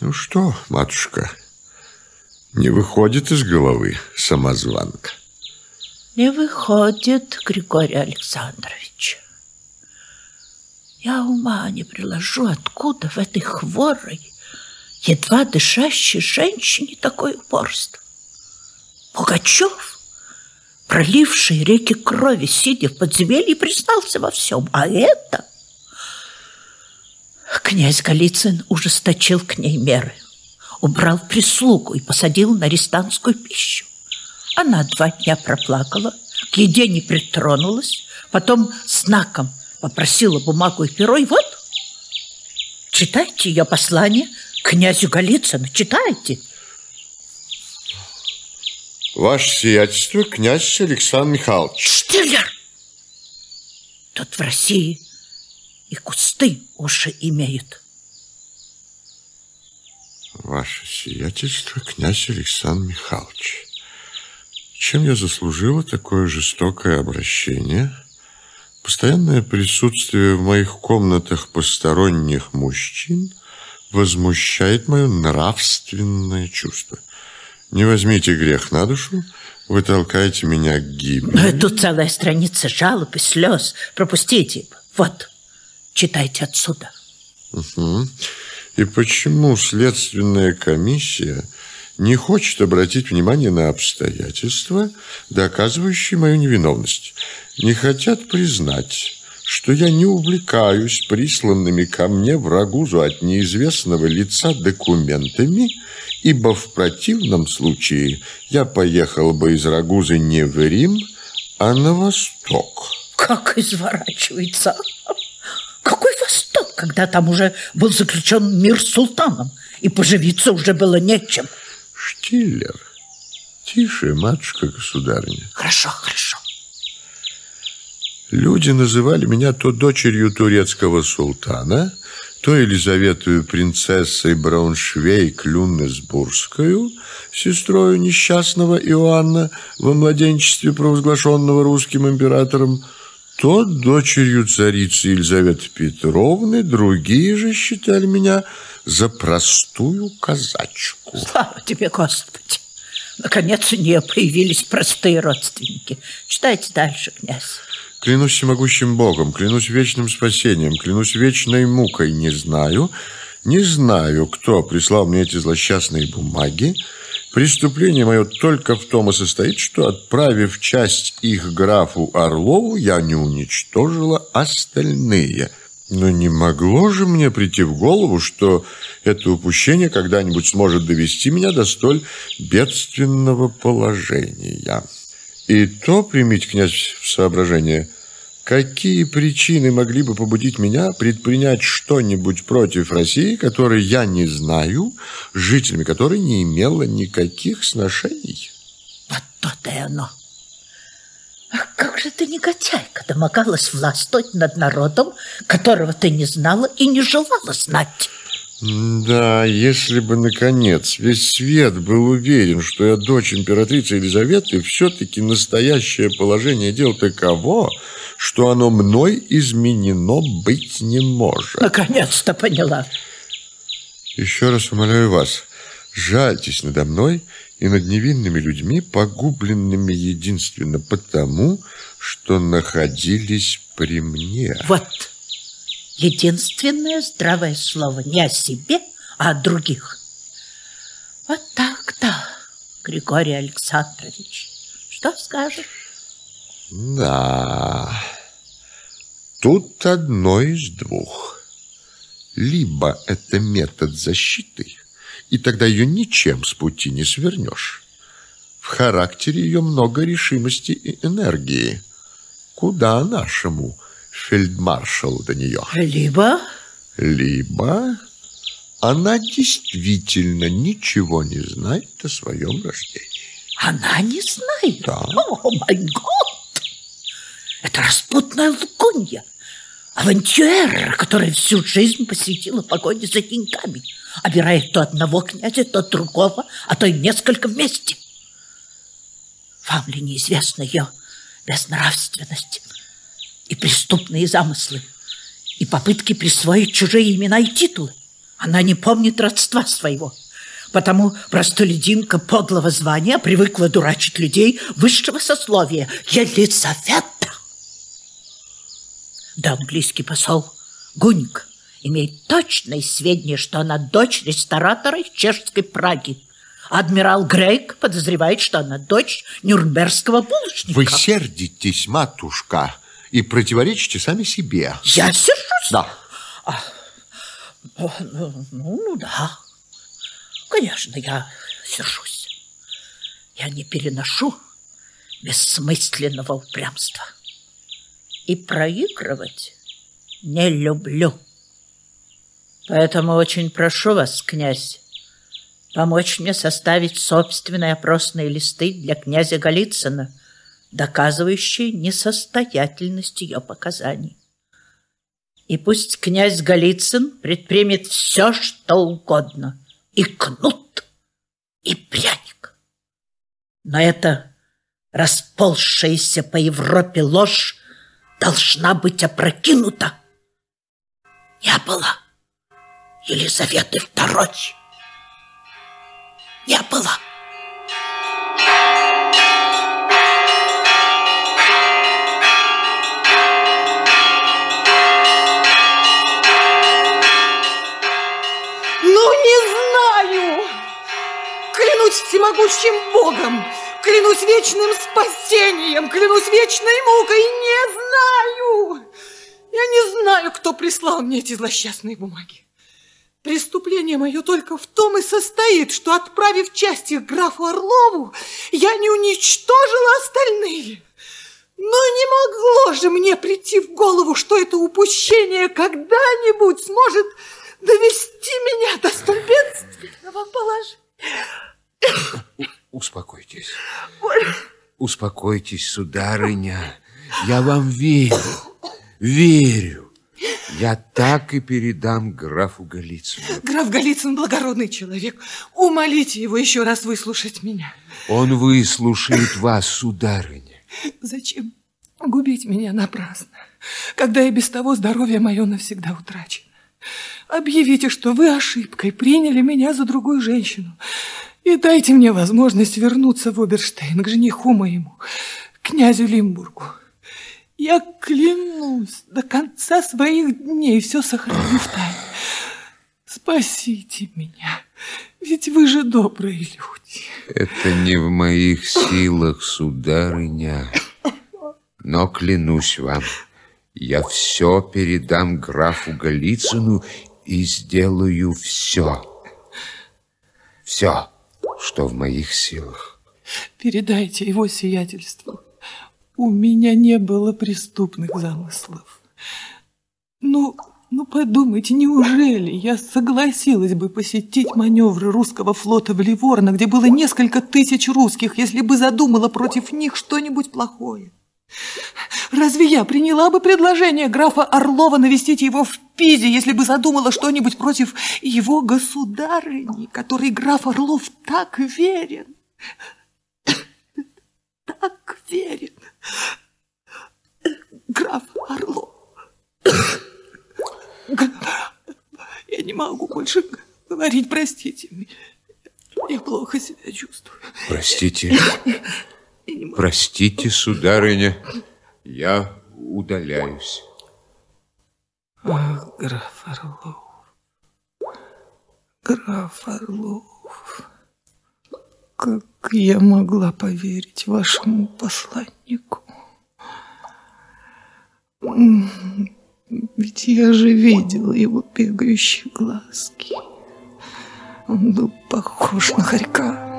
Ну что, матушка, не выходит из головы самозванка? Не выходит, Григорий Александрович. Я ума не приложу, откуда в этой хворой, едва дышащей женщине такое упорство. Пугачев, проливший реки крови, сидя в подземелье, признался во всем. А это... Князь Голицын ужесточил к ней меры, убрал прислугу и посадил на арестантскую пищу. Она два дня проплакала, к еде не притронулась, потом знаком попросила бумагу и перо, и вот, читайте ее послание князю Голицыну, читайте. Ваше сиятельство, князь Александр Михайлович. Штиллер! Тут в России и кусты уши имеют. Ваше сиятельство, князь Александр Михайлович. Чем я заслужила такое жестокое обращение? Постоянное присутствие в моих комнатах посторонних мужчин возмущает мое нравственное чувство. Не возьмите грех на душу, вы толкаете меня к гибели. Тут целая страница жалоб и слез. Пропустите. Вот, читайте отсюда. Угу. И почему следственная комиссия не хочет обратить внимание на обстоятельства, доказывающие мою невиновность? Не хотят признать, что я не увлекаюсь присланными ко мне в Рагузу от неизвестного лица документами, ибо в противном случае я поехал бы из Рагузы не в Рим, а на восток. Как изворачивается! Восток, когда там уже был заключен мир с султаном, и поживиться уже было нечем? Штиллер, тише, матушка-государыня. Хорошо, хорошо. Люди называли меня то дочерью турецкого султана, то Елизаветою принцессой Брауншвейк-Люннесбургскую, сестрою несчастного Иоанна во младенчестве, провозглашенного русским императором, то дочерью царицы Елизаветы Петровны, другие же считали меня за простую казачку. Слава тебе, Господи! Наконец у нее появились простые родственники. Читайте дальше, князь. Клянусь всемогущим Богом, клянусь вечным спасением, клянусь вечной мукой. Не знаю, не знаю, кто прислал мне эти злосчастные бумаги. Преступление мое только в том и состоит, что, отправив часть их графу Орлову, я не уничтожила остальные. Но не могло же мне прийти в голову, что это упущение когда-нибудь сможет довести меня до столь бедственного положения». И то примите, князь, в соображение, какие причины могли бы побудить меня предпринять что-нибудь против России, которой я не знаю, жителями которой не имела никаких сношений? Вот то-то и оно. Ах, как же ты негодяйка домогалась властвовать над народом, которого ты не знала и не желала знать. Да, если бы, наконец, весь свет был уверен, что я дочь императрицы Елизаветы, все-таки настоящее положение дел таково, что оно мной изменено быть не может. Наконец-то поняла. Еще раз умоляю вас, жальтесь надо мной и над невинными людьми, погубленными единственно потому, что находились при мне. Вот единственное здравое слово не о себе, а о других. Вот так-то, Григорий Александрович. Что скажешь? Да, тут одно из двух. Либо это метод защиты, и тогда ее ничем с пути не свернешь. В характере ее много решимости и энергии. Куда нашему фельдмаршалу до нее. Либо? Либо она действительно ничего не знает о своем рождении. Она не знает? Да. О, май год! Это распутная лгунья. Авантюрера, которая всю жизнь посвятила погоне за деньгами, обирает то одного князя, то другого, а то и несколько вместе. Вам ли неизвестна ее безнравственность, и преступные замыслы, и попытки присвоить чужие имена и титулы. Она не помнит родства своего. Потому простолюдинка подлого звания привыкла дурачить людей высшего сословия, Елизавета. Да английский посол Гуньк имеет точное сведения, что она дочь ресторатора из чешской Праги. Адмирал Грейк подозревает, что она дочь нюрнбергского булочника. Вы сердитесь, матушка, и противоречите сами себе. Я сержусь? Да. А, ну, ну, ну да. Конечно, я сержусь. Я не переношу бессмысленного упрямства. И проигрывать не люблю. Поэтому очень прошу вас, князь, помочь мне составить собственные опросные листы для князя Голицына, доказывающие несостоятельность ее показаний. И пусть князь Голицын предпримет все, что угодно, и кнут, и пряник. Но эта расползшаяся по Европе ложь должна быть опрокинута. Не было Елизаветы Второй. Не было. Клянусь всемогущим Богом, клянусь вечным спасением, клянусь вечной мукой, не знаю! Я не знаю, кто прислал мне эти злосчастные бумаги. Преступление мое только в том и состоит, что, отправив часть их графу Орлову, я не уничтожила остальные. Но не могло же мне прийти в голову, что это упущение когда-нибудь сможет довести меня до столь бедственного положения. Успокойтесь. Успокойтесь, сударыня. Я вам верю. Верю. Я так и передам графу Голицыну. Граф Голицын благородный человек. Умолите его еще раз выслушать меня. Он выслушает вас, сударыня. Зачем губить меня напрасно, когда и без того здоровье мое навсегда утрачено? Объявите, что вы ошибкой приняли меня за другую женщину. И дайте мне возможность вернуться в Оберштейн к жениху моему, князю Лимбургу. Я клянусь до конца своих дней все сохраню в тайне. Спасите меня, ведь вы же добрые люди. Это не в моих силах, сударыня. Но клянусь вам, я все передам графу Голицыну и сделаю все. Все, что в моих силах. Передайте его сиятельству. У меня не было преступных замыслов. Ну, ну подумайте, неужели я согласилась бы посетить маневры русского флота в Ливорно, где было несколько тысяч русских, если бы задумала против них что-нибудь плохое? Разве я приняла бы предложение графа Орлова навестить его в Пизе, если бы задумала что-нибудь против его государыни, которой граф Орлов так верен? Так верен. Граф Орлов. Я не могу больше говорить, простите. Я плохо себя чувствую. Простите. Простите, сударыня. Я удаляюсь. Ах, граф Орлов. Граф Орлов. Как я могла поверить вашему посланнику? Ведь я же видела его бегающие глазки. Он был похож на хорька.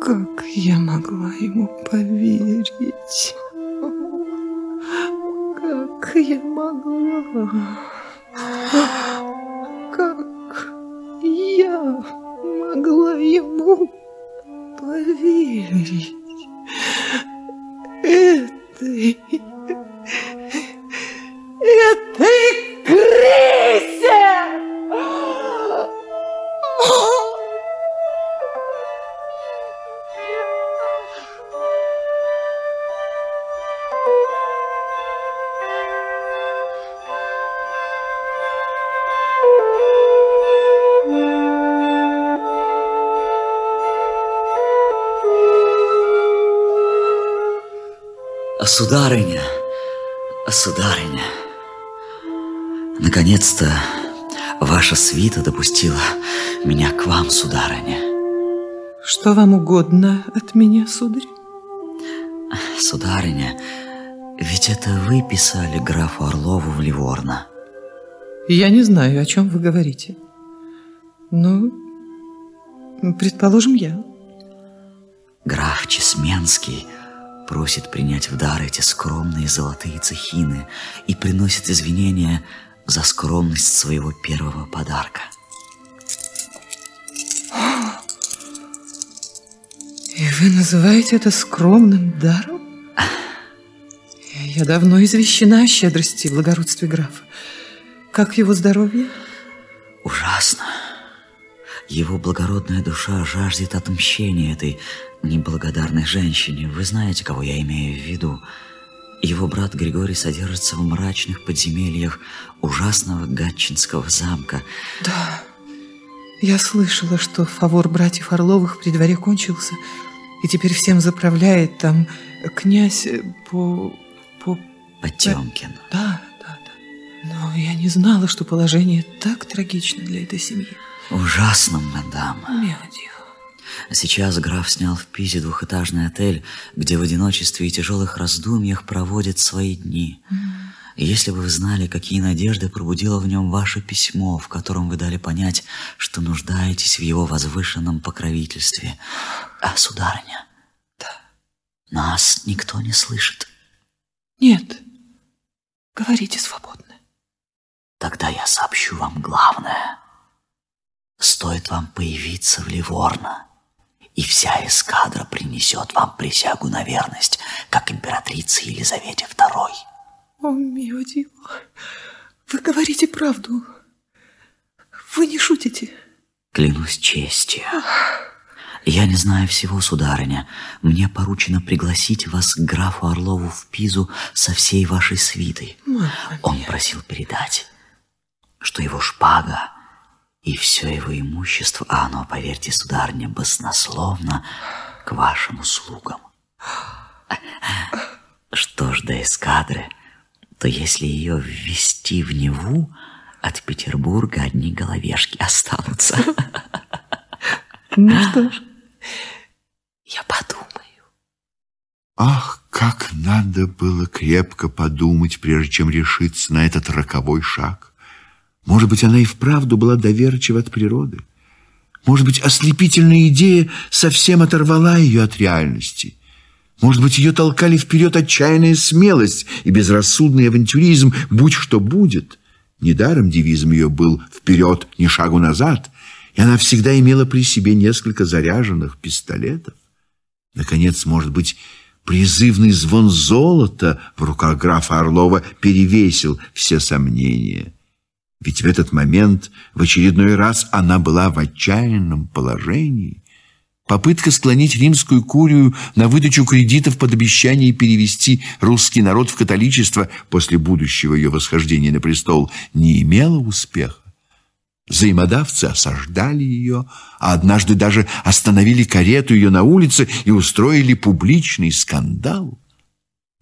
Как я могла ему поверить? Как я могла? Как я могла ему поверить? Этой... Сударыня, сударыня, наконец-то ваша свита допустила меня к вам, сударыня. Что вам угодно от меня, сударь? Сударыня, ведь это вы писали графу Орлову в Ливорно. Я не знаю, о чем вы говорите. Ну, предположим, я. Граф Чесменский просит принять в дар эти скромные золотые цехины и приносит извинения за скромность своего первого подарка. И вы называете это скромным даром? Я давно извещена о щедрости и благородстве графа. Как его здоровье? Ужасно. Его благородная душа жаждет отмщения этой неблагодарной женщине. Вы знаете, кого я имею в виду. Его брат Григорий содержится в мрачных подземельях ужасного Гатчинского замка. Да, я слышала, что фавор братьев Орловых при дворе кончился, и теперь всем заправляет там князь по... по... Потемкин. Да, да, да. Но я не знала, что положение так трагично для этой семьи. Ужасно, мадам. Мелодия. Сейчас граф снял в Пизе двухэтажный отель, где в одиночестве и тяжелых раздумьях проводит свои дни. И если бы вы знали, какие надежды пробудило в нем ваше письмо, в котором вы дали понять, что нуждаетесь в его возвышенном покровительстве. А, сударыня, Да. нас никто не слышит. Нет, говорите свободно. Тогда я сообщу вам главное. Стоит вам появиться в Ливорно, и вся эскадра принесет вам присягу на верность, как императрице Елизавете II. О, Миодио, вы говорите правду. Вы не шутите. Клянусь честью. Я не знаю всего, сударыня. Мне поручено пригласить вас к графу Орлову в Пизу со всей вашей свитой. Мама Он просил передать, что его шпага и все его имущество, а оно, поверьте, сударыня, баснословно к вашим услугам. Что ж до эскадры, то если ее ввести в Неву, от Петербурга одни головешки останутся. Ну что ж, я подумаю. Ах, как надо было крепко подумать, прежде чем решиться на этот роковой шаг. Может быть, она и вправду была доверчива от природы. Может быть, ослепительная идея совсем оторвала ее от реальности. Может быть, ее толкали вперед отчаянная смелость и безрассудный авантюризм, будь что будет. Недаром девизом ее был «вперед, ни шагу назад», и она всегда имела при себе несколько заряженных пистолетов. Наконец, может быть, призывный звон золота в руках графа Орлова перевесил все сомнения. Ведь в этот момент в очередной раз она была в отчаянном положении. Попытка склонить римскую курию на выдачу кредитов под обещание перевести русский народ в католичество после будущего ее восхождения на престол не имела успеха. Взаимодавцы осаждали ее, а однажды даже остановили карету ее на улице и устроили публичный скандал.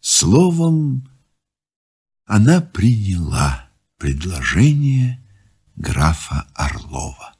Словом, она приняла предложение графа Орлова.